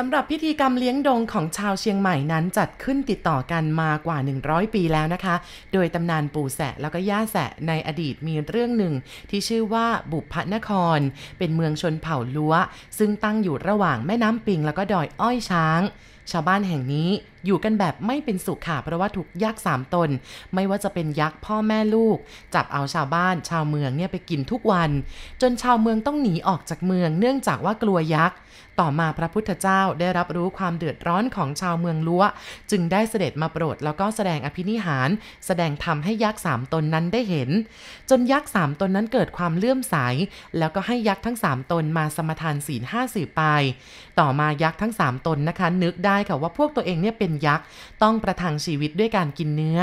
สำหรับพิธีกรรมเลี้ยงดงของชาวเชียงใหม่นั้นจัดขึ้นติดต่อกันมากว่า 100 ปีแล้วนะคะ โดยตำนานปู่แสะแล้วก็ย่าแสะในอดีตมีเรื่องหนึ่ง ที่ชื่อว่าบุพนคร เป็นเมืองชนเผ่าลัวซึ่งตั้งอยู่ระหว่างแม่น้ำปิงแล้วก็ดอยอ้อยช้าง ชาวบ้านแห่งนี้อยู่กันแบบไม่เป็นสุขค่ะ เพราะว่าถูกยักษ์สามตน ไม่ว่าจะเป็นยักษ์พ่อแม่ลูก จับเอาชาวบ้าน ชาวเมืองเนี่ยไปกินทุกวัน จนชาวเมืองต้องหนีออกจากเมือง เนื่องจากว่ากลัวยักษ์ ต่อมาพระพุทธเจ้าได้รับรู้ความเดือดร้อนของชาวเมืองลัวจึงได้เสด็จมาโปรดแล้วก็แสดงอภินิหาร แสดงธรรมให้ยักษ์สามตนนั้นได้เห็น จนยักษ์สามตนนั้นเกิดความเลื่อมใส แล้วก็ให้ยักษ์ทั้งสามตนมาสมทานศีลห้าสืบไป ต่อมายักษ์ทั้งสามตนนะคะนึกได้ค่ะว่าพวกตัวเองเนี่ยเป็นยักษ์ ต้องประทังชีวิตด้วยการกินเนื้อ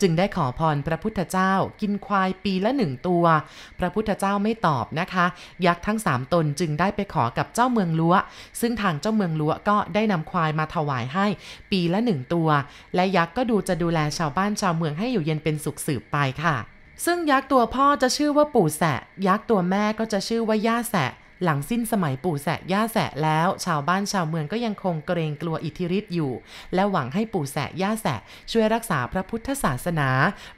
จึงได้ขอพรพระพุทธเจ้า กินควายปีละหนึ่งตัว พระพุทธเจ้าไม่ตอบนะคะ ยักษ์ทั้งสามตนจึงได้ไปขอกับเจ้าเมืองลัวซึ่งทางเจ้าเมืองลัวก็ได้นำควายมาถวายให้ปีละหนึ่งตัว และยักษ์ก็ดูจะดูแลชาวบ้านชาวเมืองให้อยู่เย็นเป็นสุขสืบไปค่ะ ซึ่งยักษ์ตัวพ่อจะชื่อว่าปู่แสะ ยักษ์ตัวแม่ก็จะชื่อว่าย่าแสะ หลังสิ้นสมัยปู่แสะย่าแสะแล้ว ชาวบ้านชาวเมืองก็ยังคงเกรงกลัวอิทธิฤทธิ์อยู่ และหวังให้ปู่แสะย่าแสะช่วยรักษาพระพุทธศาสนา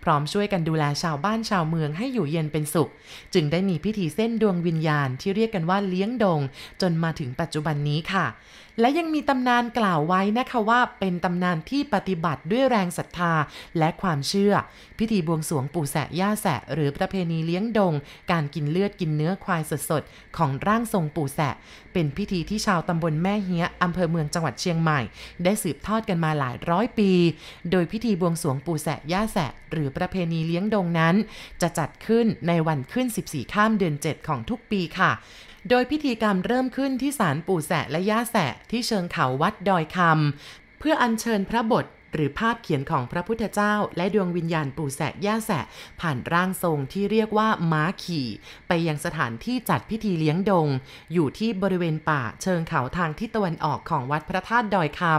พร้อมช่วยกันดูแลชาวบ้านชาวเมืองให้อยู่เย็นเป็นสุข จึงได้มีพิธีเส้นดวงวิญญาณที่เรียกกันว่าเลี้ยงดง จนมาถึงปัจจุบันนี้ค่ะ และยังมีตำนานกล่าวไว้นะคะว่า เป็นตำนานที่ปฏิบัติด้วยแรงศรัทธาและความเชื่อ พิธีบวงสรวงปู่แสะย่าแสะ หรือประเพณีเลี้ยงดง การกินเลือดกินเนื้อควายสดๆของร่างทรงปู่แสะ เป็นพิธีที่ชาวตำบลแม่เฮียอำเภอเมืองจังหวัดเชียงใหม่ ได้สืบทอดกันมาหลายร้อยปี โดยพิธีบวงสรวงปู่แสะย่าแสะ หรือประเพณีเลี้ยงดงนั้น จะจัดขึ้นในวันขึ้น 14 ข้ามเดือน 7 ของทุกปีค่ะโดยพิธีกรรมเริ่มขึ้นที่ศาลปู่แสะและย่าแสะที่เชิงเขาวัดดอยคำเพื่ออัญเชิญพระบท หรือภาพเขียนของพระพุทธเจ้า และดวงวิญญาณปู่แสะย่าแสะ ผ่านร่างทรงที่เรียกว่าม้าขี่ ไปยังสถานที่จัดพิธีเลี้ยงดง อยู่ที่บริเวณป่าเชิงเขาทางทิศตะวันออกของวัดพระธาตุดอยคำ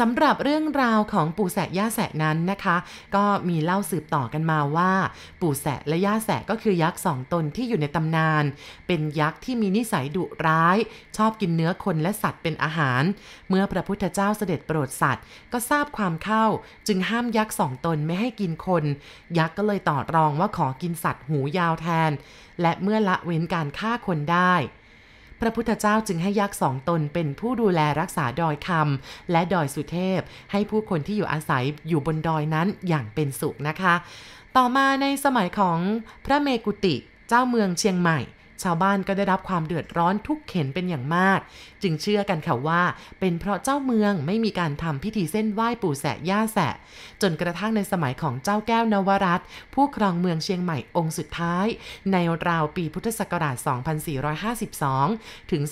สำหรับเรื่องราวของปู่แสะย่าแสะนั้นนะคะ ก็มีเล่าสืบต่อกันมาว่า ปู่แสะและย่าแสะก็คือยักษ์สองตนที่อยู่ในตำนาน เป็นยักษ์ที่มีนิสัยดุร้าย ชอบกินเนื้อคนและสัตว์เป็นอาหาร เมื่อพระพุทธเจ้าเสด็จโปรดสัตว์ ก็ทราบความเข้า จึงห้ามยักษ์สองตนไม่ให้กินคน ยักษ์ก็เลยต่อรองว่าขอกินสัตว์หูยาวแทน และเมื่อละเว้นการฆ่าคนได้ พระพุทธเจ้าจึงให้ยักษ์สองตนเป็นผู้ดูแลรักษาดอยคำและดอยสุเทพ ให้ผู้คนที่อยู่อาศัยอยู่บนดอยนั้นอย่างเป็นสุขนะคะ ต่อมาในสมัยของพระเมกุติเจ้าเมืองเชียงใหม่ ชาวบ้านก็ได้รับความเดือดร้อนทุกเข็นเป็นอย่างมาก จึงเชื่อกันค่ะว่า เป็นเพราะเจ้าเมืองไม่มีการทำพิธีเส้นไหว้ปู่แสะย่าแสะ จนกระทั่งในสมัยของเจ้าแก้วนวรัตผู้ครองเมืองเชียงใหม่องค์สุดท้าย ในราวปีพุทธศักราช 2452 ถึง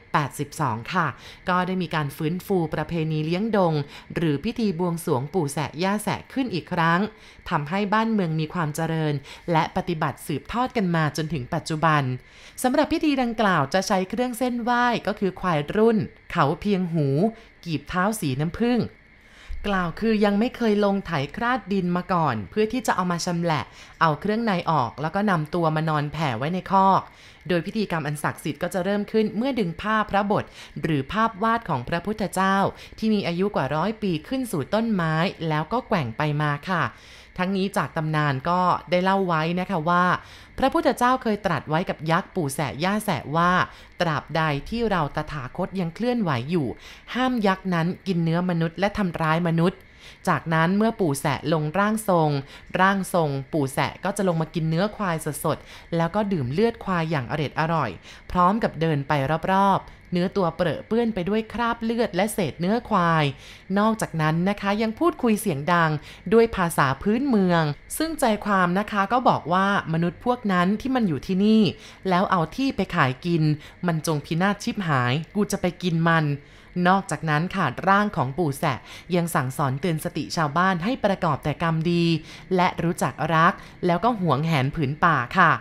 2482 ค่ะ ก็ได้มีการฟื้นฟูประเพณีเลี้ยงดง หรือพิธีบวงสรวงปู่แสะย่าแสะขึ้นอีกครั้งทำให้บ้านเมืองมีความเจริญ และปฏิบัติสืบทอดกันมาจนถึงปัจจุบันสำหรับพิธีดังกล่าวจะใช้เครื่องเส้นไหว้ก็คือควายรุ่น เขาเพียงหู กีบเท้าสีน้ำผึ้งกล่าวคือยังไม่เคยลงไถคราดดินมาก่อน เพื่อที่จะเอามาชำแหละ เอาเครื่องในออกแล้วก็นำตัวมานอนแผ่ไว้ในคอก โดยพิธีกรรมอันศักดิ์สิทธิ์ก็จะเริ่มขึ้นเมื่อดึงภาพพระบท หรือภาพวาดของพระพุทธเจ้า ที่มีอายุกว่าร้อยปีขึ้นสู่ต้นไม้ แล้วก็แกว่งไปมาค่ะทั้งนี้จากตำนานก็ได้เล่าไว้นะคะว่า พระพุทธเจ้าเคยตรัสไว้กับยักษ์ปู่แสะย่าแสะว่า ตราบใดที่เราตถาคตยังเคลื่อนไหวอยู่ ห้ามยักษ์นั้นกินเนื้อมนุษย์และทำร้ายมนุษย์ จากนั้นเมื่อปู่แสะลงร่างทรง ร่างทรง ปู่แสะก็จะลงมากินเนื้อควายสดๆ แล้วก็ดื่มเลือดควายอย่างอร็ดอร่อย พร้อมกับเดินไปรอบๆเนื้อตัวเปรอะเปื้อนไปด้วยคราบเลือดและเศษเนื้อควาย นอกจากนั้นนะคะยังพูดคุยเสียงดังด้วยภาษาพื้นเมือง ซึ่งใจความนะคะก็บอกว่ามนุษย์พวกนั้นที่มันอยู่ที่นี่ แล้วเอาที่ไปขายกิน มันจงพินาศชิบหาย กูจะไปกินมัน นอกจากนั้นค่ะร่างของปู่แสะยังสั่งสอนเตือนสติชาวบ้านให้ประกอบแต่กรรมดี และรู้จักรัก แล้วก็หวงแหนผืนป่าค่ะ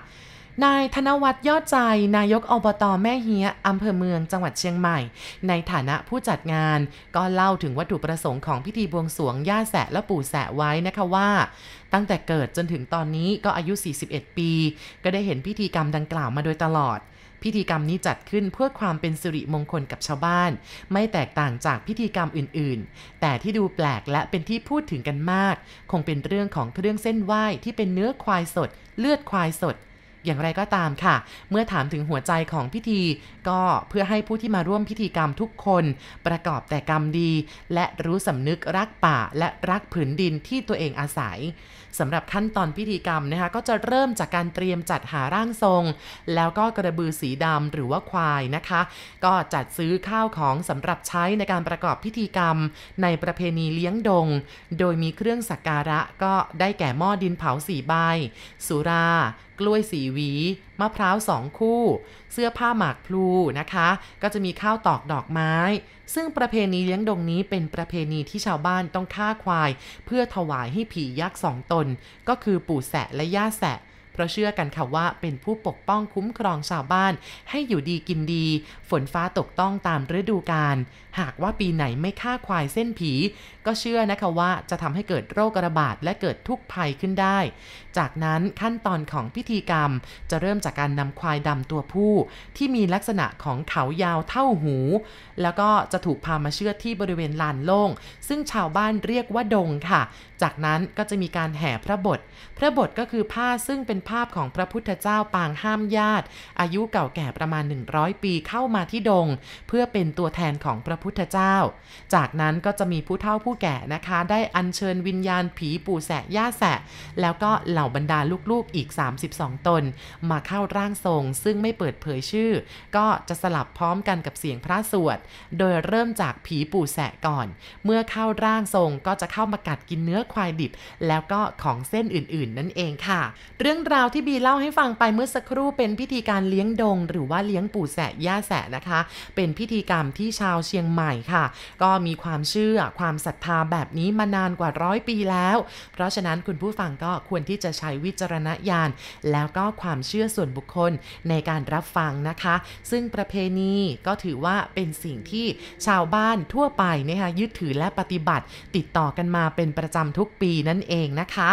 นายธนวัฒน์ยอดใจ นายกอบตแม่เฮียอำเภอเมืองจังหวัดเชียงใหม่ ในฐานะผู้จัดงาน ก็เล่าถึงวัตถุประสงค์ของพิธีบวงสรวงย่าแสะและปู่แสะไว้นะคะว่า ตั้งแต่เกิดจนถึงตอนนี้ก็อายุ 41 ปี ก็ได้เห็นพิธีกรรมดังกล่าวมาโดยตลอด พิธีกรรมนี้จัดขึ้นเพื่อความเป็นสิริมงคลกับชาวบ้าน ไม่แตกต่างจากพิธีกรรมอื่นๆ แต่ที่ดูแปลกและเป็นที่พูดถึงกันมาก คงเป็นเรื่องของเครื่องเส้นไหว้ที่เป็นเนื้อควายสด เลือดควายสดอย่างไรก็ตามค่ะ เมื่อถามถึงหัวใจของพิธี ก็เพื่อให้ผู้ที่มาร่วมพิธีกรรมทุกคน ประกอบแต่กรรมดี และรู้สำนึกรักป่าและรักผืนดินที่ตัวเองอาศัย สำหรับขั้นตอนพิธีกรรมนะคะก็จะเริ่มจากการเตรียมจัดหาร่างทรง แล้วก็กระบือสีดำหรือว่าควายนะคะ ก็จัดซื้อข้าวของสำหรับใช้ในการประกอบพิธีกรรม ในประเพณีเลี้ยงดง โดยมีเครื่องสักการะก็ได้แก่หม้อดินเผาสีใบ สุรา กล้วยสีหวี มะพร้าวสองคู่ เสื้อผ้าหมากพลูนะคะ ก็จะมีข้าวตอกดอกไม้ ซึ่งประเพณีเลี้ยงดงนี้เป็นประเพณีที่ชาวบ้านต้องฆ่าควาย เพื่อถวายให้ผียักษ์สองตน ก็คือปู่แสะและย่าแสะเพราะเชื่อกันค่ะว่าเป็นผู้ปกป้องคุ้มครองชาวบ้าน ให้อยู่ดีกินดี ฝนฟ้าตกต้องตามฤดูกาล หากว่าปีไหนไม่ฆ่าควายเส้นผี ก็เชื่อนะคะว่าจะทำให้เกิดโรคระบาดและเกิดทุกข์ภัยขึ้นได้ จากนั้นขั้นตอนของพิธีกรรม จะเริ่มจากการนำควายดำตัวผู้ ที่มีลักษณะของเขายาวเท่าหู แล้วก็จะถูกพามาเชือดที่บริเวณลานโล่ง ซึ่งชาวบ้านเรียกว่าดงค่ะ จากนั้นก็จะมีการแห่พระบท พระบทก็คือผ้าซึ่งเป็นภาพของพระพุทธเจ้าปางห้ามญาติ อายุเก่าแก่ประมาณ 100 ปีเข้ามาที่ดง เพื่อเป็นตัวแทนของพระพุทธุทธเจ้า จากนั้นก็จะมีผู้เฒ่าผู้แก่นะคะ ได้อัญเชิญวิญญาณผีปู่แสะย่าแสะ แล้วก็เหล่าบรรดาลูกๆอีก 32 ตน มาเข้าร่างทรง ซึ่งไม่เปิดเผยชื่อ ก็จะสลับพร้อมกันกับเสียงพระสวด โดยเริ่มจากผีปู่แสะก่อน เมื่อเข้าร่างทรงก็จะเข้ามากัดกินเนื้อควายดิบ แล้วก็ของเส้นอื่นๆ นั่นเองค่ะ เรื่องราวที่บีเล่าให้ฟังไปเมื่อสักครู่เป็นพิธีการเลี้ยงดง หรือว่าเลี้ยงปู่แสะย่าแสะนะคะ เป็นพิธีกรรมที่ชาวเชียงใหม่ค่ะ ก็มีความเชื่อความศรัทธาแบบนี้มานานกว่าร้อยปีแล้ว เพราะฉะนั้นคุณผู้ฟังก็ควรที่จะใช้วิจารณญาณ แล้วก็ความเชื่อส่วนบุคคลในการรับฟังนะคะ ซึ่งประเพณีก็ถือว่าเป็นสิ่งที่ชาวบ้านทั่วไปนะคะยึดถือและปฏิบัติ ติดต่อกันมาเป็นประจำทุกปีนั่นเองนะคะ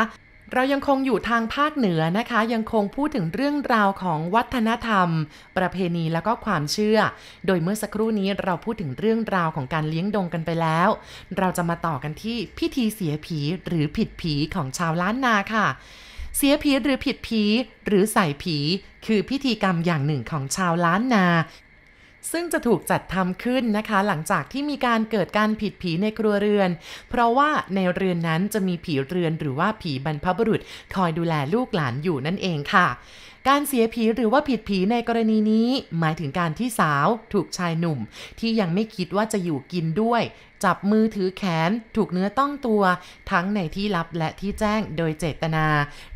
เรายังคงอยู่ทางภาคเหนือนะคะ ยังคงพูดถึงเรื่องราวของวัฒนธรรม ประเพณีแล้วก็ความเชื่อ โดยเมื่อสักครู่นี้เราพูดถึงเรื่องราวของการเลี้ยงดงกันไปแล้ว เราจะมาต่อกันที่พิธีเสียผีหรือผิดผีของชาวล้านนาค่ะเสียผีหรือผิดผีหรือใส่ผี คือพิธีกรรมอย่างหนึ่งของชาวล้านนา ซึ่งจะถูกจัดทำขึ้นนะคะ หลังจากที่มีการเกิดการผิดผีในครัวเรือน เพราะว่าในเรือนนั้นจะมีผีเรือนหรือว่าผีบรรพบุรุษ คอยดูแลลูกหลานอยู่นั่นเองค่ะการเสียผีหรือว่าผิดผีในกรณีนี้ หมายถึงการที่สาวถูกชายหนุ่ม ที่ยังไม่คิดว่าจะอยู่กินด้วย จับมือถือแขน ถูกเนื้อต้องตัว ทั้งในที่ลับและที่แจ้งโดยเจตนา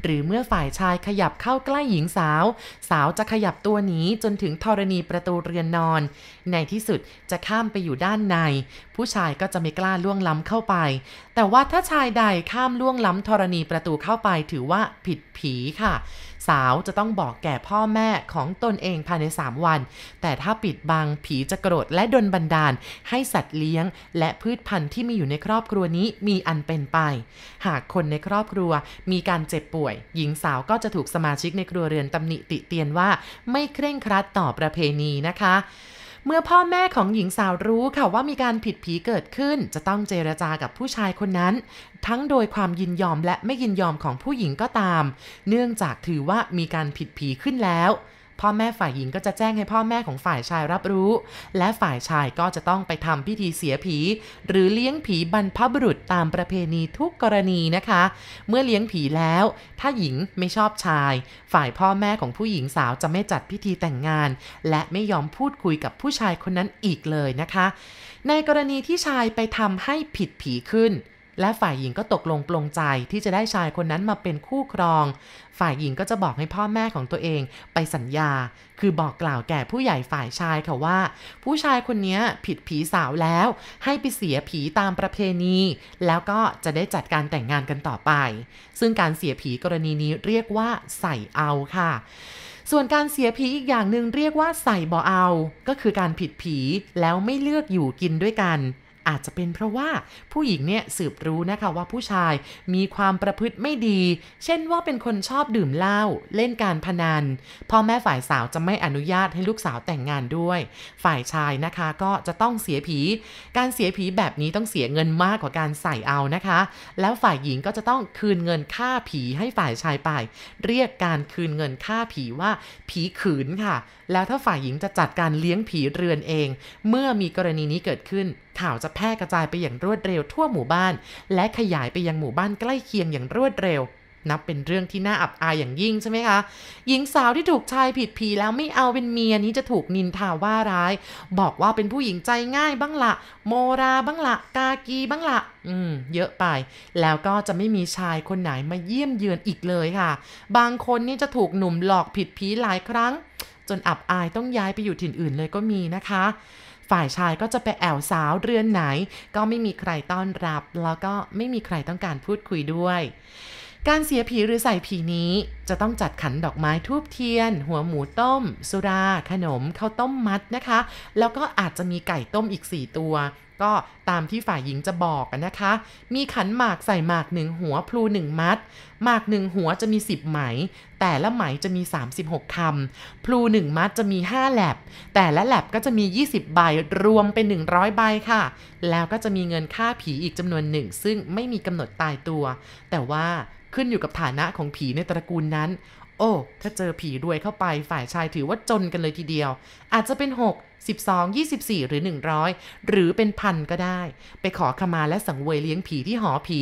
หรือเมื่อฝ่ายชายขยับเข้าใกล้หญิงสาว สาวจะขยับตัวหนีจนถึงธรณีประตูเรือนนอน ในที่สุดจะข้ามไปอยู่ด้านใน ผู้ชายก็จะไม่กล้าล่วงล้ำเข้าไป แต่ว่าถ้าชายใดข้ามล่วงล้ำธรณีประตูเข้าไปถือว่าผิดผีค่ะ สาวจะต้องบอกแก่พ่อแม่ของตนเองภายใน 3 วัน แต่ถ้าปิดบังผีจะโกรธและดนบันดาล ให้สัตว์เลี้ยง และพืชพันธุ์ที่มีอยู่ในครอบครัวนี้มีอันเป็นไป หากคนในครอบครัวมีการเจ็บป่วย หญิงสาวก็จะถูกสมาชิกในครัวเรือนตำหนิติเตียนว่า ไม่เคร่งครัดต่อประเพณีนะคะ เมื่อพ่อแม่ของหญิงสาวรู้ค่ะว่ามีการผิดผีเกิดขึ้น จะต้องเจรจากับผู้ชายคนนั้น ทั้งโดยความยินยอมและไม่ยินยอมของผู้หญิงก็ตาม เนื่องจากถือว่ามีการผิดผีขึ้นแล้ว พ่อแม่ฝ่ายหญิงก็จะแจ้งให้พ่อแม่ของฝ่ายชายรับรู้ และฝ่ายชายก็จะต้องไปทำพิธีเสียผี หรือเลี้ยงผีบรรพบุรุษตามประเพณีทุกกรณีนะคะ เมื่อเลี้ยงผีแล้ว ถ้าหญิงไม่ชอบชาย ฝ่ายพ่อแม่ของผู้หญิงสาวจะไม่จัดพิธีแต่งงาน และไม่ยอมพูดคุยกับผู้ชายคนนั้นอีกเลยนะคะ ในกรณีที่ชายไปทำให้ผิดผีขึ้น และฝ่ายหญิงก็ตกลงปลงใจที่จะได้ชายคนนั้นมาเป็นคู่ครอง ฝ่ายหญิงก็จะบอกให้พ่อแม่ของตัวเองไปสัญญา คือบอกกล่าวแก่ผู้ใหญ่ฝ่ายชายค่ะว่า ผู้ชายคนนี้ผิดผีสาวแล้ว ให้ไปเสียผีตามประเพณี แล้วก็จะได้จัดการแต่งงานกันต่อไป ซึ่งการเสียผีกรณีนี้เรียกว่าใส่เอาค่ะส่วนการเสียผีอีกอย่างหนึ่งเรียกว่าใส่บ่อเอา ก็คือการผิดผีแล้วไม่เลือกอยู่กินด้วยกัน อาจจะเป็นเพราะว่าผู้หญิงเนี่ยสืบรู้นะคะว่าผู้ชายมีความประพฤติไม่ดี เช่นว่าเป็นคนชอบดื่มเหล้าเล่นการพนัน พ่อแม่ฝ่ายสาวจะไม่อนุญาตให้ลูกสาวแต่งงานด้วย ฝ่ายชายนะคะก็จะต้องเสียผี การเสียผีแบบนี้ต้องเสียเงินมากกว่าการใส่เอานะคะ แล้วฝ่ายหญิงก็จะต้องคืนเงินค่าผีให้ฝ่ายชายไป เรียกการคืนเงินค่าผีว่าผีขืนค่ะ แล้วถ้าฝ่ายหญิงจะจัดการเลี้ยงผีเรือนเอง เมื่อมีกรณีนี้เกิดขึ้น ข่าวจะแพร่กระจายไปอย่างรวดเร็วทั่วหมู่บ้าน และขยายไปยังหมู่บ้านใกล้เคียงอย่างรวดเร็ว นับเป็นเรื่องที่น่าอับอายอย่างยิ่งใช่ไหมคะ หญิงสาวที่ถูกชายผิดผีแล้วไม่เอาเป็นเมียนี้จะถูกนินทาว่าร้าย บอกว่าเป็นผู้หญิงใจง่ายบ้างละโมราบ้างละกากีบ้างละอืมเยอะไป แล้วก็จะไม่มีชายคนไหนมาเยี่ยมเยือนอีกเลยค่ะ บางคนนี่จะถูกหนุ่มหลอกผิดผีหลายครั้ง จนอับอายต้องย้ายไปอยู่ถิ่นอื่นเลยก็มีนะคะ ฝ่ายชายก็จะไปแอวสาวเรือนไหน ก็ไม่มีใครต้อนรับ แล้วก็ไม่มีใครต้องการพูดคุยด้วยการเสียผีหรือใส่ผีนี้จะต้องจัดขันดอกไม้ทูบเทียน หัวหมูต้ม สุรา ขนมข้าวต้มมัดนะคะ แล้วก็อาจจะมีไก่ต้มอีก 4 ตัว ก็ตามที่ฝ่ายหญิงจะบอกนะคะ มีขันหมากใส่หมากหนึ่งหัวพลูหนึ่งมัด หมากหนึ่งหัวจะมี 10 ไหม แต่ละไหมจะมี 36คำพลูหนึ่งมัดจะมี 5แหลบ แต่ละแหลบก็จะมี 20 ใบรวมเป็น 100 ใบค่ะ แล้วก็จะมีเงินค่าผีอีกจำนวนหนึ่ง ซึ่งไม่มีกำหนดตายตัว แต่ว่าขึ้นอยู่กับฐานะของผีในตระกูลนั้น โอ้ถ้าเจอผีรวยเข้าไปฝ่ายชายถือว่าจนกันเลยทีเดียว อาจจะเป็น 6 12 24 หรือ 100 หรือเป็นพันก็ได้ ไปขอขมาและสังเวยเลี้ยงผีที่หอผี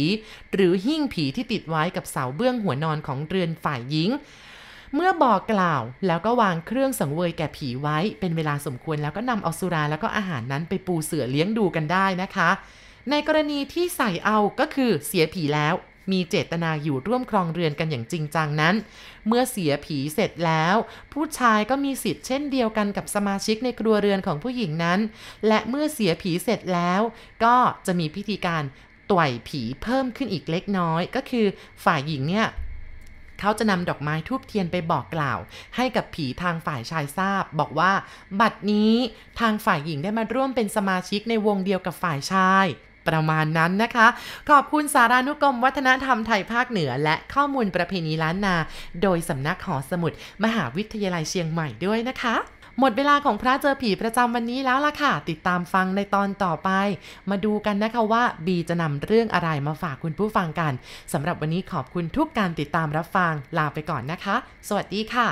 หรือหิ้งผีที่ติดไว้กับเสาเบื้องหัวนอนของเรือนฝ่ายหญิง เมื่อบอกกล่าวแล้วก็วางเครื่องสังเวยแก่ผีไว้ เป็นเวลาสมควรแล้วก็นำเอาสุราแล้วก็อาหารนั้นไปปูเสือเลี้ยงดูกันได้นะคะ ในกรณีที่ใส่เอาก็คือเสียผีแล้ว มีเจตนาอยู่ร่วมครองเรือนกันอย่างจริงจังนั้น เมื่อเสียผีเสร็จแล้ว ผู้ชายก็มีสิทธิ์เช่นเดียวกันกับสมาชิกในครัวเรือนของผู้หญิงนั้น และเมื่อเสียผีเสร็จแล้ว ก็จะมีพิธีการต่อยผีเพิ่มขึ้นอีกเล็กน้อย ก็คือฝ่ายหญิงเนี่ยเขาจะนำดอกไม้ทูบเทียนไปบอกกล่าว ให้กับผีทางฝ่ายชายทราบ บอกว่า บัดนี้ทางฝ่ายหญิงได้มาร่วมเป็นสมาชิกในวงเดียวกับฝ่ายชาย ประมาณนั้นนะคะ ขอบคุณสารานุกรมวัฒนธรรมไทยภาคเหนือ และข้อมูลประเพณีล้านนา โดยสำนักหอสมุด มหาวิทยาลัยเชียงใหม่ด้วยนะคะหมดเวลาของพระเจอผีประจำวันนี้แล้วล่ะค่ะ ติดตามฟังในตอนต่อไป มาดูกันนะคะว่าบีจะนำเรื่องอะไรมาฝากคุณผู้ฟังกันสำหรับวันนี้ขอบคุณทุกการติดตามรับฟัง ลาไปก่อนนะคะ สวัสดีค่ะ